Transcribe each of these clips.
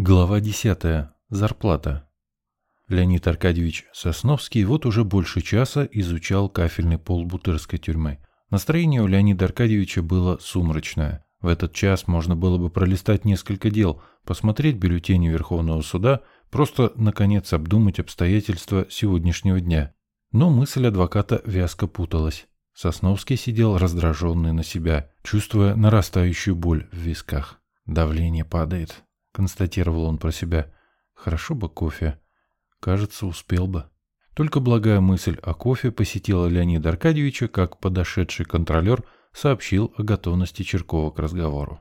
Глава 10. Зарплата. Леонид Аркадьевич Сосновский вот уже больше часа изучал кафельный пол Бутырской тюрьмы. Настроение у Леонида Аркадьевича было сумрачное. В этот час можно было бы пролистать несколько дел, посмотреть бюллетени Верховного суда, просто, наконец, обдумать обстоятельства сегодняшнего дня. Но мысль адвоката вязко путалась. Сосновский сидел раздраженный на себя, чувствуя нарастающую боль в висках. Давление падает констатировал он про себя. Хорошо бы кофе. Кажется, успел бы. Только благая мысль о кофе посетила Леонида Аркадьевича, как подошедший контролер сообщил о готовности Черкова к разговору.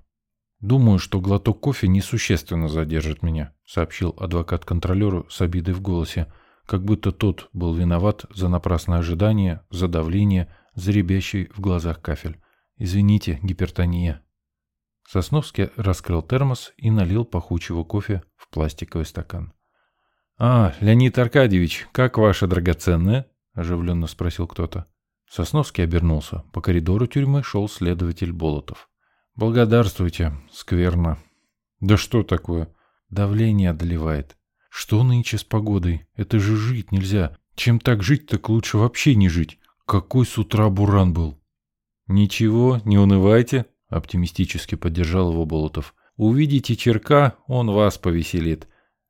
«Думаю, что глоток кофе несущественно задержит меня», сообщил адвокат контролеру с обидой в голосе, как будто тот был виноват за напрасное ожидание, за давление, за ребящий в глазах кафель. «Извините, гипертония». Сосновский раскрыл термос и налил пахучего кофе в пластиковый стакан. «А, Леонид Аркадьевич, как ваша драгоценная?» – оживленно спросил кто-то. Сосновский обернулся. По коридору тюрьмы шел следователь Болотов. «Благодарствуйте. Скверно». «Да что такое?» «Давление одолевает». «Что нынче с погодой? Это же жить нельзя. Чем так жить, так лучше вообще не жить. Какой с утра буран был». «Ничего, не унывайте», — оптимистически поддержал его Болотов. «Увидите черка, он вас повеселит.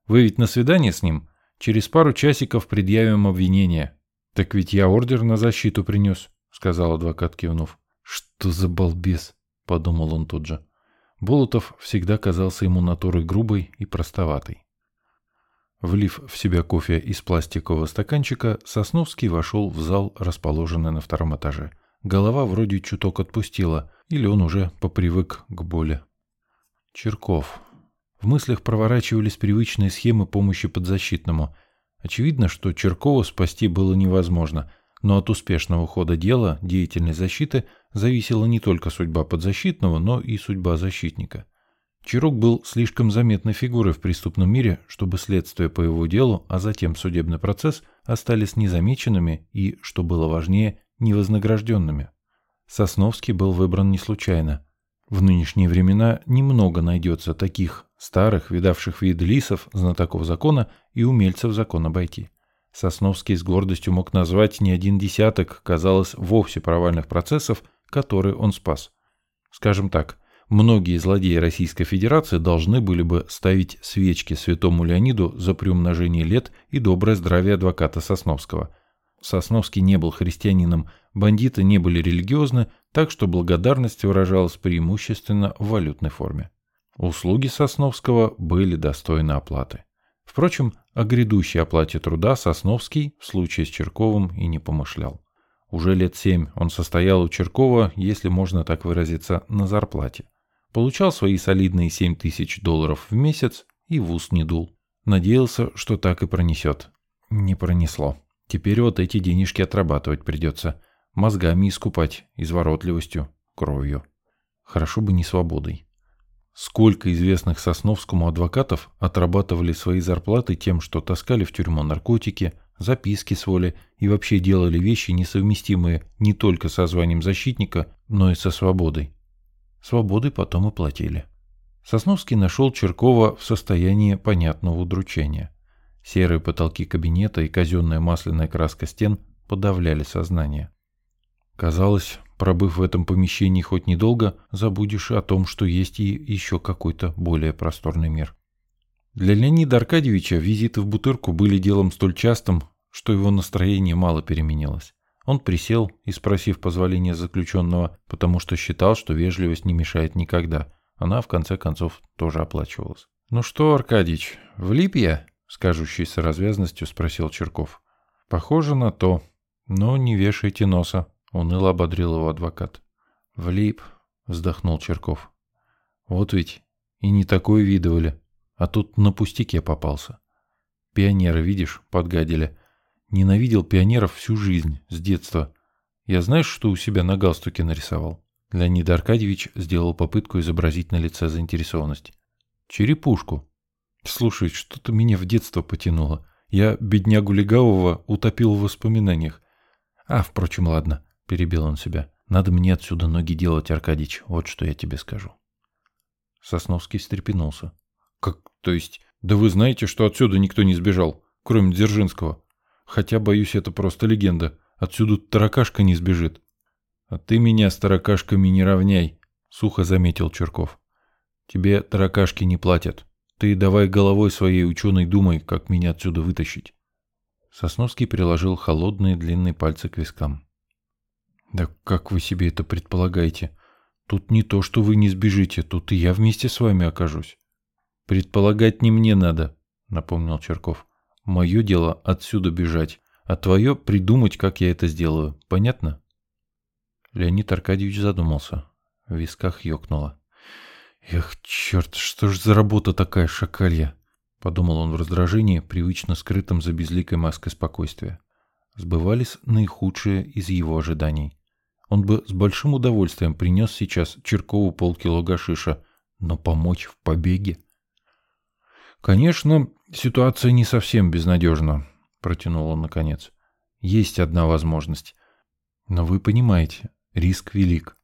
Вы ведь на свидание с ним? Через пару часиков предъявим обвинение». «Так ведь я ордер на защиту принес», — сказал адвокат кивнув. «Что за балбес?» — подумал он тут же. Болотов всегда казался ему натурой грубой и простоватой. Влив в себя кофе из пластикового стаканчика, Сосновский вошел в зал, расположенный на втором этаже. Голова вроде чуток отпустила, или он уже попривык к боли. Черков. В мыслях проворачивались привычные схемы помощи подзащитному. Очевидно, что Черкова спасти было невозможно, но от успешного хода дела, деятельной защиты, зависела не только судьба подзащитного, но и судьба защитника. Чирок был слишком заметной фигурой в преступном мире, чтобы следствие по его делу, а затем судебный процесс остались незамеченными и, что было важнее, невознагражденными. Сосновский был выбран не случайно. В нынешние времена немного найдется таких старых, видавших вид лисов, знатоков закона и умельцев закон обойти. Сосновский с гордостью мог назвать не один десяток, казалось, вовсе провальных процессов, которые он спас. Скажем так, многие злодеи Российской Федерации должны были бы ставить свечки святому Леониду за приумножение лет и доброе здравие адвоката Сосновского – Сосновский не был христианином, бандиты не были религиозны, так что благодарность выражалась преимущественно в валютной форме. Услуги Сосновского были достойны оплаты. Впрочем, о грядущей оплате труда Сосновский в случае с Черковым и не помышлял. Уже лет семь он состоял у Черкова, если можно так выразиться, на зарплате. Получал свои солидные семь тысяч долларов в месяц и в ус не дул. Надеялся, что так и пронесет. Не пронесло. Теперь вот эти денежки отрабатывать придется. Мозгами искупать, изворотливостью, кровью. Хорошо бы не свободой. Сколько известных Сосновскому адвокатов отрабатывали свои зарплаты тем, что таскали в тюрьму наркотики, записки с воли и вообще делали вещи, несовместимые не только со званием защитника, но и со свободой. Свободой потом и платили. Сосновский нашел Черкова в состоянии понятного удручения. Серые потолки кабинета и казенная масляная краска стен подавляли сознание. Казалось, пробыв в этом помещении хоть недолго, забудешь о том, что есть и еще какой-то более просторный мир. Для Леонида Аркадьевича визиты в Бутырку были делом столь частым, что его настроение мало переменилось. Он присел и, спросив позволения заключенного, потому что считал, что вежливость не мешает никогда, она, в конце концов, тоже оплачивалась. «Ну что, Аркадьич, влип я?» С кажущейся развязностью спросил Черков. Похоже на то. Но не вешайте носа, уныло ободрил его адвокат. Влип, вздохнул Черков. Вот ведь и не такое видывали, а тут на пустяке попался. Пионеры, видишь, подгадили. Ненавидел пионеров всю жизнь, с детства. Я знаешь, что у себя на галстуке нарисовал? Леонид Аркадьевич сделал попытку изобразить на лице заинтересованность. Черепушку, Слушай, что-то меня в детство потянуло. Я беднягу Легавого утопил в воспоминаниях. А, впрочем, ладно, перебил он себя. Надо мне отсюда ноги делать, Аркадич, вот что я тебе скажу. Сосновский встрепенулся. Как То есть, да вы знаете, что отсюда никто не сбежал, кроме Дзержинского. Хотя, боюсь, это просто легенда. Отсюда таракашка не сбежит. А ты меня с таракашками не равняй, сухо заметил Черков. Тебе таракашки не платят. Ты давай головой своей ученой думай, как меня отсюда вытащить. Сосновский приложил холодные длинные пальцы к вискам. Да как вы себе это предполагаете? Тут не то, что вы не сбежите, тут и я вместе с вами окажусь. Предполагать не мне надо, напомнил Черков. Мое дело отсюда бежать, а твое придумать, как я это сделаю. Понятно? Леонид Аркадьевич задумался. В висках ёкнуло. «Эх, черт, что ж за работа такая шакалья!» — подумал он в раздражении, привычно скрытым за безликой маской спокойствия. Сбывались наихудшие из его ожиданий. Он бы с большим удовольствием принес сейчас Черкову полкило гашиша, но помочь в побеге? «Конечно, ситуация не совсем безнадежна», — протянул он наконец. «Есть одна возможность. Но вы понимаете, риск велик.